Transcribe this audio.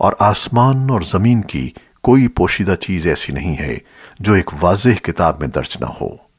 اور آسمان اور زمین کی کوئی پوشیدہ چیز ایسی نہیں ہے جو ایک واضح کتاب میں درج نہ ہو۔